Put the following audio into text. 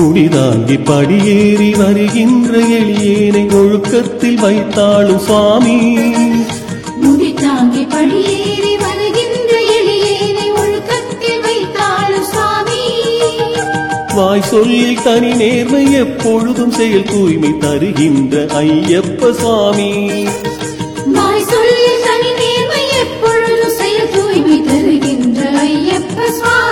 குடிதாங்கி படியேறி வருகின்ற எளியேனை ஒழுக்கத்தில் வைத்தாளும் சுவாமி. தாங்கி படியேறி வருகின்ற எளியேனை ஒழுக்கத்தில் வைத்தாளும் சுவாமி. வாய் சொல்லில் தனி நேர்மை எப்பொழுதும் செயல் தூய்மை தருகின்ற ஐயப்ப சுவாமி. தருகின்ற ஐயப்ப சுவாமி.